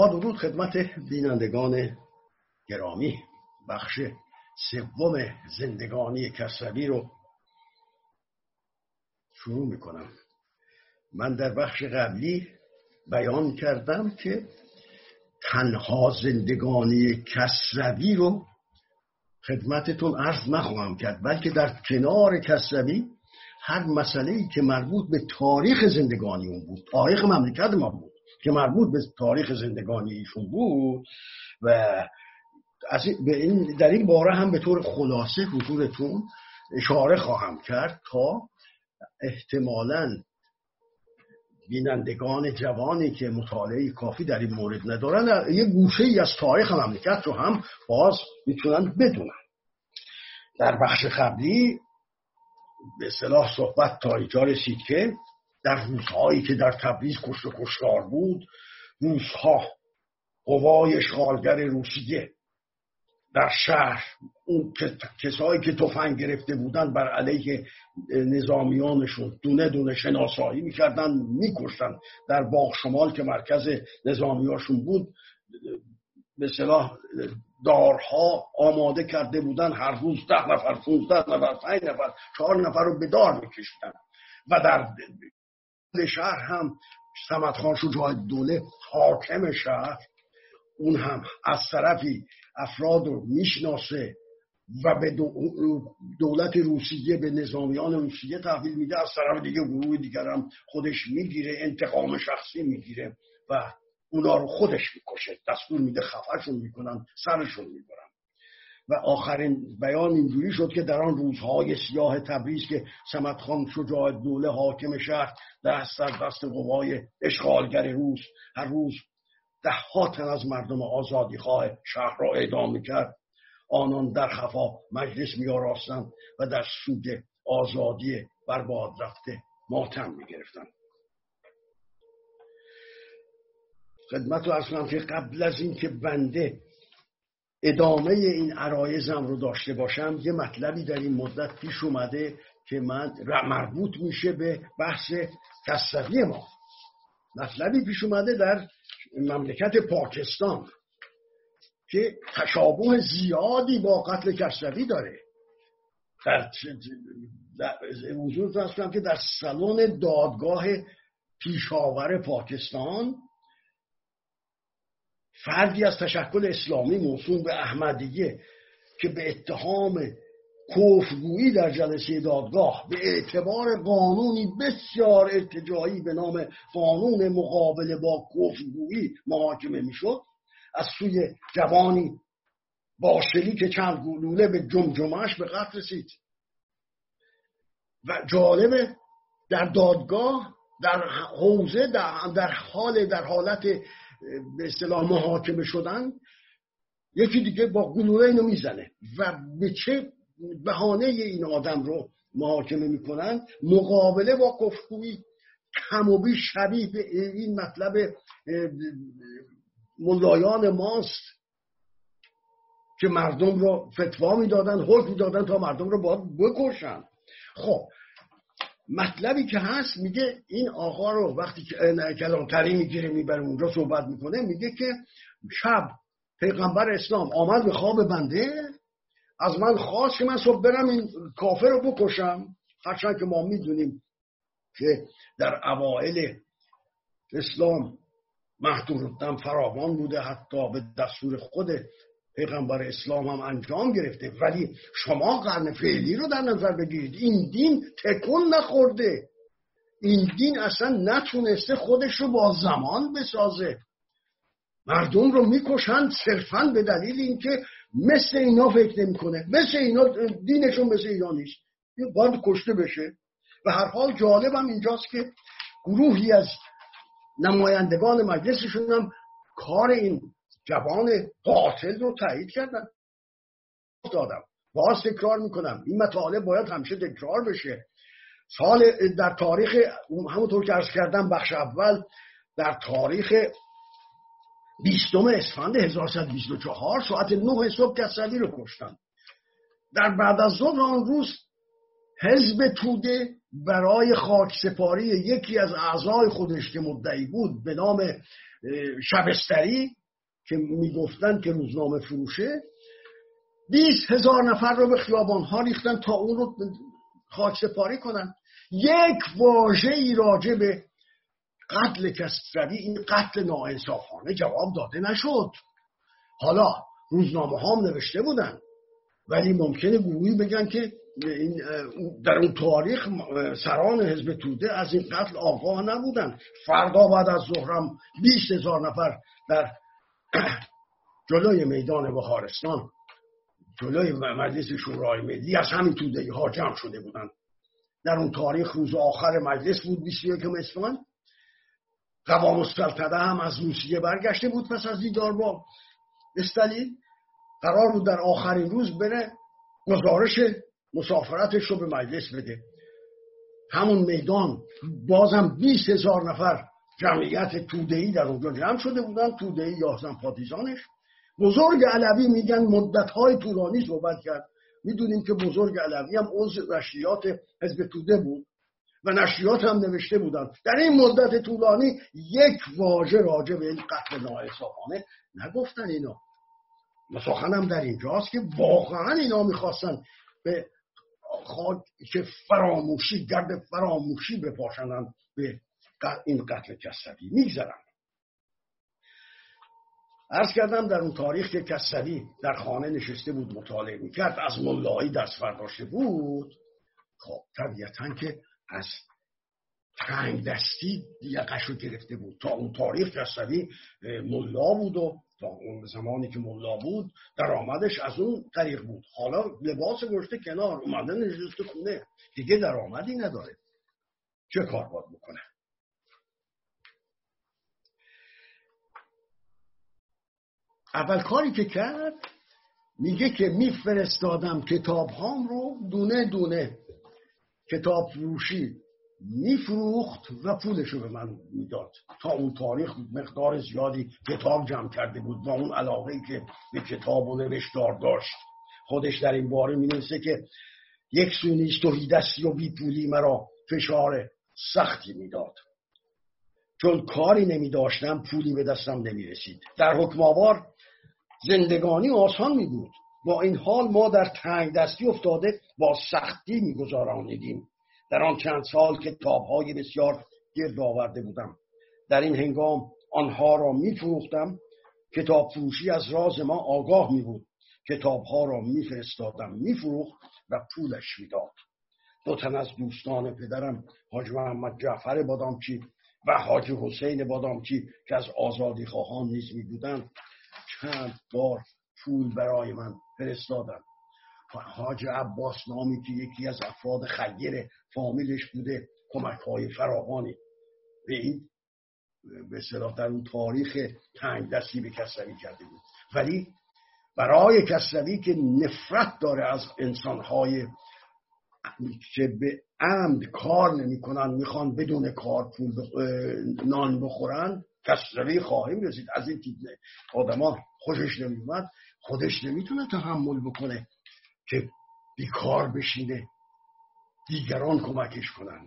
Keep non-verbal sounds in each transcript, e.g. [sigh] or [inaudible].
با درود خدمت بینندگان گرامی. بخش سوم زندگانی کسروی رو شروع می‌کنم. من در بخش قبلی بیان کردم که تنها زندگانی کسروی رو خدمتتون عرض نخواهم کرد بلکه در کنار کسروی هر مسئله ای که مربوط به تاریخ زندگانی اون بود تاریخ مملکت ما بود. که مربوط به تاریخ زندگانی ایشون بود و از این در این باره هم به طور خلاصه حضورتون اشاره خواهم کرد تا احتمالا بینندگان جوانی که مطالعه کافی در این مورد ندارن یه گوشه ای از تاریخ مملکت رو هم باز می‌تونن بدونن. در بخش قبلی به صلاح صحبت تا اینجا رسید که در روزهایی که در تبریز کشت و کشتار بود روزها قوای اشغالگر روسیه در شهر اون کسایی که تفنگ گرفته بودن بر علیه نظامیانشون دونه دونه شناسایی می‌کردن میکشتن در باغ شمال که مرکز نظامیاشون بود. به صلاح دارها آماده کرده بودن هر روز ده نفر 15 نفر پنج نفر چهار نفر رو به دار میکشیدن. و در شهر هم سمت خان شجاع دوله حاکم شهر. اون هم از طرفی افراد رو می‌شناسه و به دولت روسیه به نظامیان روسیه تحویل میده. از طرف دیگه گروه دیگر هم خودش می‌گیره انتقام شخصی می‌گیره و اونا رو خودش می‌کشه. دستور میده خفرشون می‌کنن سرشون می‌برن. و آخرین بیان اینجوری شد که در آن روزهای سیاه تبریز که سمت خان شجاع دوله حاکم شهر از دست قوای اشغالگر روس هر روز ده تن از مردم آزادی خواه شهر را اعدام می‌کرد. آنان در خفا مجلس میاراستند و در سود آزادی برباد رفته ماتم می‌گرفتند. خدمت رو اصلا که قبل از اینکه بنده ادامه این عرایزم رو داشته باشم یه مطلبی در این مدت پیش اومده که من مربوط میشه به بحث تصوی ما. مطلبی پیش اومده در مملکت پاکستان که تشابه زیادی با قتل کسروی داره. در حضور که در سالن دادگاه پیشاور پاکستان فردی از تشکل اسلامی موسوم به احمدیه که به اتهام کفرگویی در جلسه دادگاه به اعتبار قانونی بسیار ارتجاعی به نام قانون مقابله با کفرگویی محاکمه می‌شد از سوی جوانی باشلی که چند گلوله به جمجمش به قتل رسید. و جالبه در دادگاه در حوزه در حال در حالت به اصطلاح محاکمه شدن یکی دیگه با گلوله اینو می‌زنه و به چه بهانه این آدم رو محاکمه می‌کنن؟ مقابله با کفرگویی کم و بیش شبیه به این مطلب ملایان ماست که مردم رو فتوا می‌دادن حکم می‌دادن تا مردم رو باید بکشن. خب مطلبی که هست میگه این آقا رو وقتی که کلانتری می‌گیره می‌بره اونجا صحبت می‌کنه میگه که شب پیغمبر اسلام آمد به خواب بنده از من خواست که من صبح برم این کافر رو بکشم. هرچند که ما می‌دونیم که در اوائل اسلام محدود فراوان بوده حتی به دستور خود پیغمبر اسلام هم انجام گرفته. ولی شما قرن فعلی رو در نظر بگیرید. این دین تکون نخورده. این دین اصلا نتونسته خودش رو با زمان بسازه. مردم رو می‌کشند صرفا به دلیل اینکه مثل اینا فکر نمی‌کنه. مثل اینا دینشون مثل اینا نیست. باید کشته بشه. و هر حال جالبم اینجاست که گروهی از نمایندگان مجلسشون هم کار این جوان قاتل رو تایید کردن. دادم. باز تکرار می‌کنم. این مطالب باید همیشه تکرار بشه. سال در تاریخ همونطور که ارز کردم بخش اول در تاریخ بیستم اسفند 1124 ساعت 9 صبح کسلی رو کشتن. در بعد از ظهر آن روز حزب توده برای خاک سپاری یکی از اعضای خودش که مدعی بود به نام شبستری که می‌گفتن که روزنامه فروشه بیست هزار نفر رو به خیابان ها ریختن تا اون رو خاک سپاری کنن. یک واژه ای راجع به قتل کسروی این قتل ناانصافانه جواب داده نشد. حالا روزنامه ها نوشته بودن ولی ممکنه گروهی بگن که در اون تاریخ سران حزب توده از این قتل آگاه نبودن. فردا بعد از ظهرم بیست هزار نفر در جلوی میدان بخارستان جلوی مجلس شورای ملی از همین توده ها جمع شده بودن. در اون تاریخ روز آخر مجلس بود 21 اسفند قوام السلطنه هم از روسیه برگشته بود پس از دیدار با استالین قرار بود در آخرین روز بره گزارش مسافرتش رو به مجلس بده. همون میدان بازم 20 هزار نفر جمعیت تودهی در اونجا جمع شده بودن تودهی یازن پاتیزانش بزرگ علوی میگن مدتهای طولانی صحبت کرد. می‌دونیم که بزرگ علوی هم عضو نشریات حزب توده بود و نشریات هم نوشته بودن. در این مدت طولانی یک واژه راجع به این قتل ناانصافانه نگفتن اینا. هم در اینجاست که واقعا اینا می‌خواستن به که فراموشی گرد فراموشی بپاشنن به این قتل کسوی میگذرن ارز کردم در اون تاریخ که کسوی در خانه نشسته بود مطالعه می‌کرد از ملایی دست برداشته بود. خب طبیعتا که از تنگ دستی یقش رو گرفته بود. تا اون تاریخ کسوی ملا بود و تا اون زمانی که ملا بود درآمدش از اون طریق بود. حالا لباس گشته کنار اومده نشسته خونه. دیگه درآمدی نداره. چه کار باید بکنه؟ اول کاری که کرد میگه که میفرستادم کتاب هام رو دونه دونه. کتاب فروشی میفروخت و پولش رو به من می‌داد. تا اون تاریخ مقدار زیادی کتاب جمع کرده بود با اون علاقه که به کتاب و نوشتار داشت. خودش در این باره می که یک سونیست و دستی و بی پولی مرا فشار سختی می‌داد. چون کاری نمی داشتم پولی به دستم نمی رسید در حکم آوار زندگانی آسان می بود با این حال ما در تنگ دستی افتاده با سختی می گذارانیدیم در آن چند سال کتاب های بسیار گرد آورده بودم. در این هنگام آنها را می فروختم کتاب فروشی از راز ما آگاه می بود کتاب ها را می فرستادم می فروخت و پولش می داد دو تن از دوستان پدرم حاج محمد جعفر بادامچی و حاج حسین بادامچی که از آزادی خواهان نیز می بودند چند بار پول برای من فرستادند حاج عباس نامی که یکی از افراد خیر فامیلش بوده کمک های فراوانی. به این به صلاح در اون تاریخ تنگ دستی به کسروی کرده بود. ولی برای کسروی که نفرت داره از انسانهای که به عمد کار نمی‌کنن می‌خوان بدون کار پول نان بخورن کسروی خواهیم رسید. از این تیپ آدما خوشش نمیومد خودش نمی‌تونه تحمل بکنه که بیکار بشینه دیگران کمکش کنن.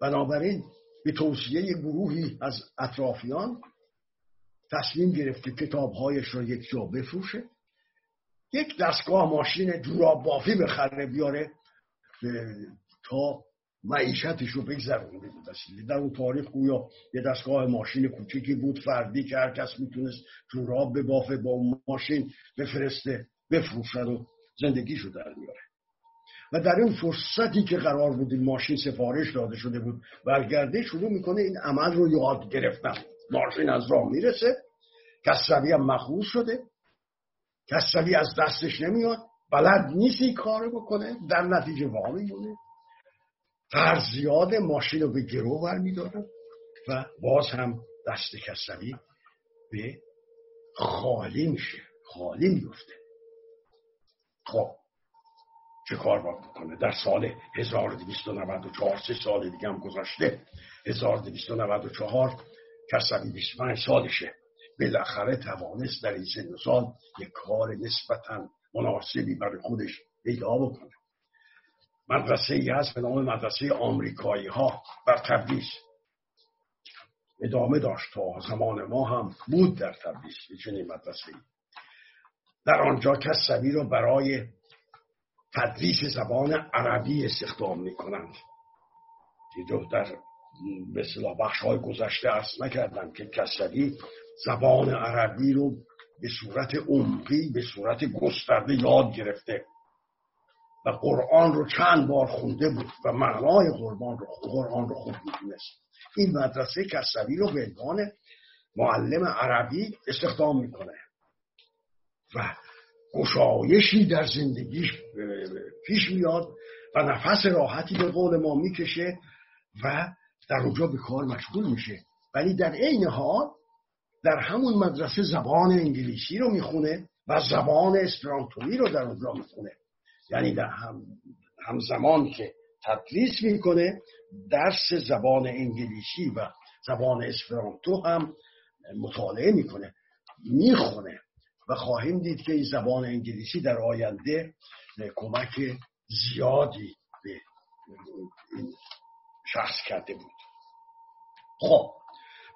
بنابراین به توصیه گروهی از اطرافیان تصمیم گرفته کتابهایش را یک جا بفروشه یک دستگاه ماشین جوراب بافی بخره بیاره تا معیشتش رو بگذرونه بود در اون تاریخ گویا یه دستگاه ماشین کوچیکی بود فردی که هر کس می‌تونست جوراب بافه با ماشین بفرسته بفروشد و زندگیشو در میاره و در این فرصتی که قرار بود این ماشین سفارش داده شده بود برگرده شروع می‌کنه این عمل رو یاد گرفتن. ماشین از راه می‌رسه کسروی هم مخوض شده. کسروی از دستش نمیاد. بلد نیستی کار بکنه در نتیجه وا میمونه. زیاد ماشین رو به گرو ور میداره و باز هم دست کسروی به خالی میشه خالی میفته خب چه کار باید بکنه؟ در سال 1294 سه سال دیگه هم گذاشته 1294 کسبی 25 سالشه. بالاخره توانست در این سن سال یک کار نسبتا مناسبی برای خودش پیدا بکنه. مدرسه ای هست به نام مدرسه آمریکایی ها بر تبریز. ادامه داشت تا زمان ما هم بود در تبریز چنین مدرسه در آنجا کسوی را برای تدریس زبان عربی استخدام می کنند در مثلا بخش های گذشته ارز نکردم که کسوی زبان عربی رو به صورت عمقی به صورت گسترده یاد گرفته. و قرآن رو چند بار خونده بود و معنای قرآن رو قرآن رو خوب می‌دونست. این مدرسه کسوی رو به عنوان معلم عربی استخدام می‌کنه. و گشایشی در زندگیش پیش میاد و نفس راحتی به قول ما می‌کشه و در اونجا به کار مشغول میشه. ولی در عین حال در همون مدرسه زبان انگلیسی رو می‌خونه و زبان اسپرانتویی رو در اونجا می‌خونه. یعنی در هم همزمان که تدریس می‌کنه درس زبان انگلیسی و زبان اسپرانتو هم مطالعه می‌کنه می‌خونه و خواهیم دید که این زبان انگلیسی در آینده کمک زیادی به این شخص کرده بود. خب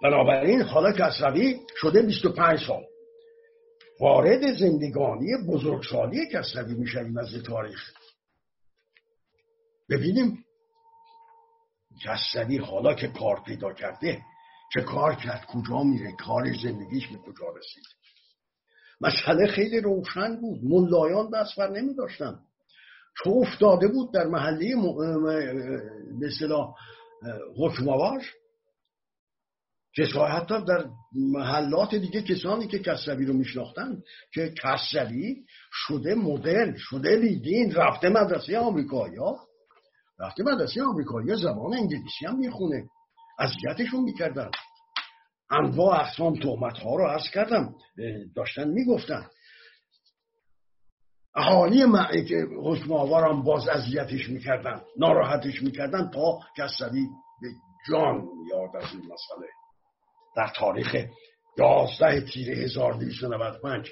بنابراین حالا کسروی شده 25 سال. وارد زندگانی بزرگسالی کسروی می‌شویم از تاریخ. ببینیم کسروی حالا که کار پیدا کرده چه کار کرد کجا میره کار زندگیش به کجا رسید. مسئله خیلی روشن بود ملایان دست بر نمی داشتن چه افتاده بود در محله به اصطلاح حکماور حتی در محلات دیگه کسانی که کسروی رو میشناختن که کسروی شده مدرن شده لیدین رفته مدرسه آمریکایی ها رفته مدرسه آمریکایی زبان انگلیسی هم می‌خونه. اذیتشون می‌کردن. انواع اقسام تهمت ها رو عرض کردم. داشتن می‌گفتن. اهالی حکم هم باز اذیتش می‌کردن ناراحتش می‌کردن تا کسروی به جان یاد از این مسئله. در تاریخ 11 تیر 1295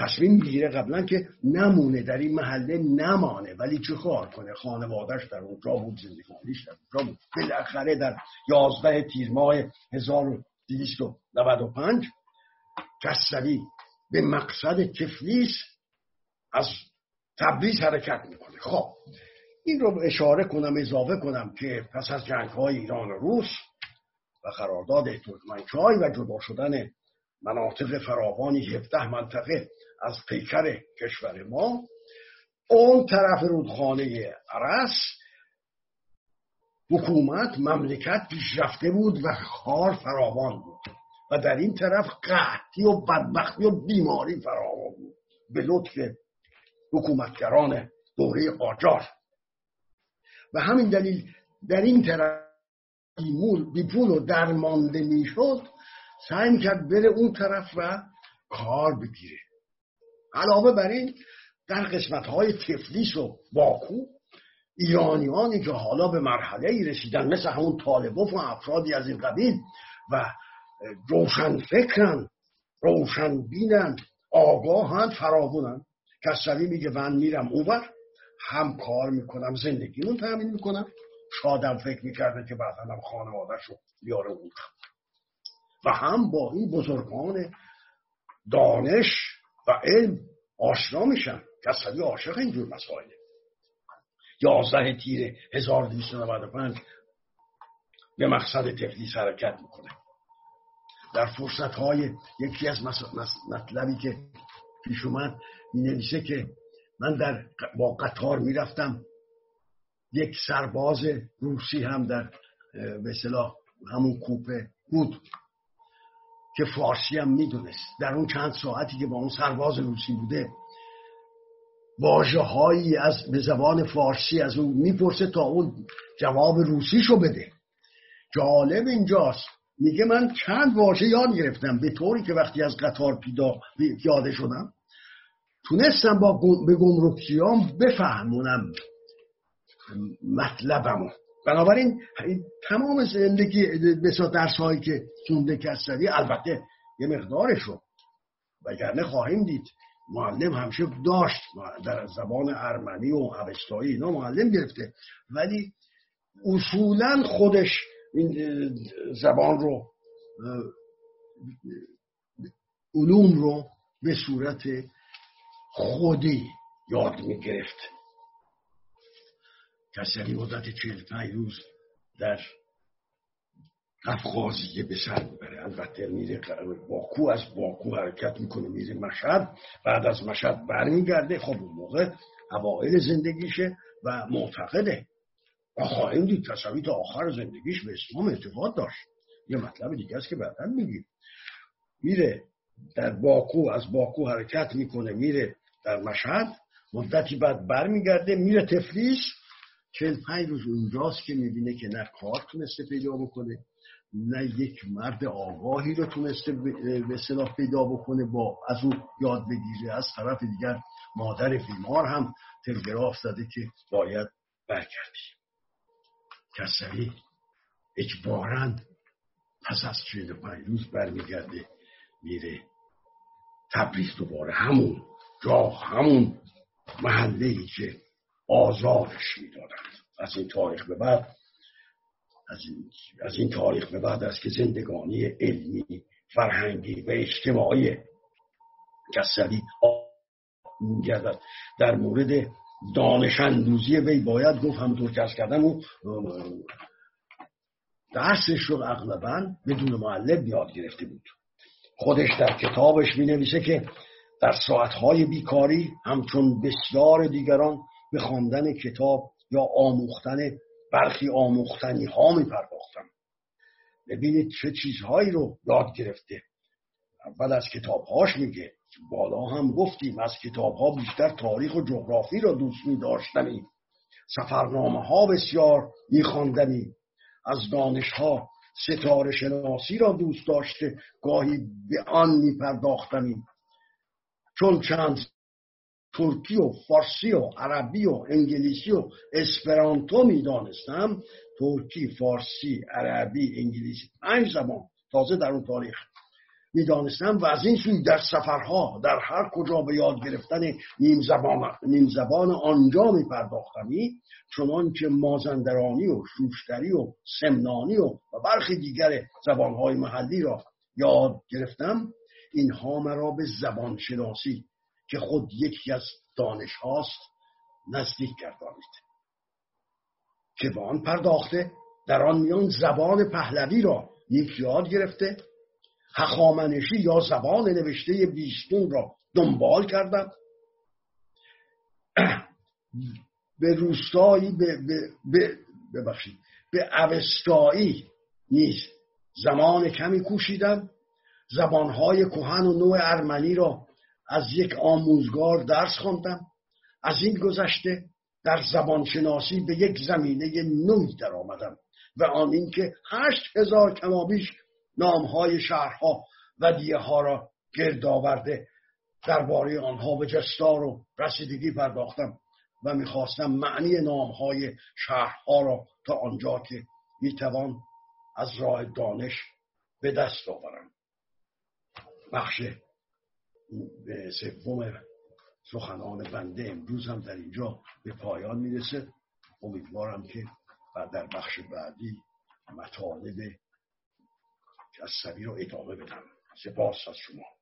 تصمیم می‌گیره قبلا که نمونه در این محله نمانه ولی چه کار کنه؟ خانوادش در اونجا بود زندگانیش در اونجا بود. بالاخره در 11 تیر ماه 1295 کسوی به مقصد تفلیس از تبریز حرکت می‌کنه. خب این رو اشاره کنم اضافه کنم که پس از جنگ های ایران و روس و قرارداد ترکمنچای و جدا شدن مناطق فراوانی 17 منطقه از پیکر کشور ما. اون طرف رودخانه عرس حکومت مملکت پیشرفته بود و خار فراوان بود و در این طرف قحطی و بدبختی و بیماری فراوان بود به لطف حکومتگران دوره قاجار و همین دلیل در این طرف بی پول و درمانده می‌شد سعی کرد بره اون طرف و کار بگیره. علاوه بر این در قسمت های تفلیس و باکو ایرانیانی که حالا به مرحله ای رسیدن مثل همون طالبوف و افرادی از این قبیل و روشن فکرن روشن بینن آگاهند فراوونن کسوی میگه من میرم اوور هم کار می‌کنم زندگیمون تأمین می‌کنم. شادم فکر می‌کرده که هم خانوادش رو بیاره اون و هم با این بزرگان دانش و علم آشنا میشن کسوی عاشق اینجور مسائله. یازده تیر 1295 به مقصد تفلیس حرکت می‌کنه. در فرصت های یکی از مطلبی که پیش اومد می نویسه که من در با قطار می‌رفتم یک سرباز روسی هم در به همون کوپه بود که فارسی هم می‌دونست. در اون چند ساعتی که با اون سرباز روسی بوده واجه از به زبان فارسی از اون می‌پرسه تا اون جواب روسیشو بده. جالب اینجاست. میگه من چند واژه یاد گرفتم. به طوری که وقتی از قطار پیاده شدم تونستم با به بفهمونم. مطلبمو. بنابراین تمام زندگی بسا درس هایی که خونده کسری البته یه مقدارش رو وگرنه خواهیم دید معلم همیشه داشت در زبان ارمنی و اوستایی اینا معلم گرفته. ولی اصولا خودش این زبان رو علوم رو به صورت خودی یاد می گرفت کسری مدت چهل پنج روز در قفقازیه به سر می‌بره. البته میره باکو از باکو حرکت می‌کنه میره مشهد. بعد از مشهد برمیگرده. خب اون موقع اوائل زندگیشه و معتقده. و خواهیم دید آخر زندگیش به اسلام اعتقاد داشت. یه مطلب دیگه است که بعدا میگیم. میره در باکو از باکو حرکت می‌کنه میره در مشهد. مدتی بعد برمیگرده میره تفلیس. چند پنج روز اونجاست که می‌بینه که نه کار تونسته پیدا بکنه نه یک مرد آگاهی رو تونسته به صلاح پیدا بکنه با از او یاد بگیره. از طرف دیگر مادر بیمار هم تلگراف زده که باید برگردی کسری اجبارا پس از چهل پنج روز برمیگرده میره تبریز دوباره همون جا همون محله ای که آزارش می‌دادند. از این تاریخ به بعد از این, از این تاریخ به بعد است که زندگانی علمی فرهنگی و اجتماعی کسری میگردد. در مورد دانش اندوزی وی باید گفت همونطور که از کردم و درسش رو اغلبا بدون معلم یاد گرفته بود. خودش در کتابش می نویسه که در ساعتهای بیکاری همچون بسیار دیگران به خواندن کتاب یا آموختن برخی آموختنی ها می پرداختم ببینید چه چیزهایی رو یاد گرفته. اول از کتابهاش میگه بالا هم گفتیم از کتابها بیشتر تاریخ و جغرافی را دوست می داشتنی سفرنامه ها بسیار می از دانش ها ستاره شناسی را دوست داشته گاهی به آن می چون چند ترکی و فارسی و عربی و انگلیسی و اسپرانتو می‌دانستم. ترکی فارسی عربی انگلیسی پنج زبان تازه در اون تاریخ می‌دانستم و از این سوی در سفرها در هر کجا به یاد گرفتن نیم زبان, نیم زبان آنجا می پرداختمی چنان که مازندرانی و شوشتری و سمنانی و, و برخی دیگر زبانهای محلی را یاد گرفتم اینها مرا به زبان شناسی که خود یکی از دانش هاست نزدیک گردانید. که به آن پرداخته در آن میان زبان پهلوی را یک یاد گرفته هخامنشی یا زبان نوشته بیستون را دنبال کردم. [clears throat] به روستایی به, به, ببخشید به اوستایی نیز زمان کمی کوشیدم. زبانهای کهن و نوع ارمنی را از یک آموزگار درس خواندم. از این گذشته در زبانشناسی به یک زمینه نوعی در آمدم و آن اینکه هشت هزار کمابیش نامهای شهرها و دیه ها را گرد آورده درباره آنها به جستار و رسیدگی پرداختم و می‌خواستم معنی نامهای شهرها را تا آنجا که می‌توان از راه دانش به دست آورم. بخش سوم سخنان بنده امروز هم در اینجا به پایان می‌رسه. امیدوارم که در بخش بعدی مطالب از رو ادامه بدم. سپاس از شما.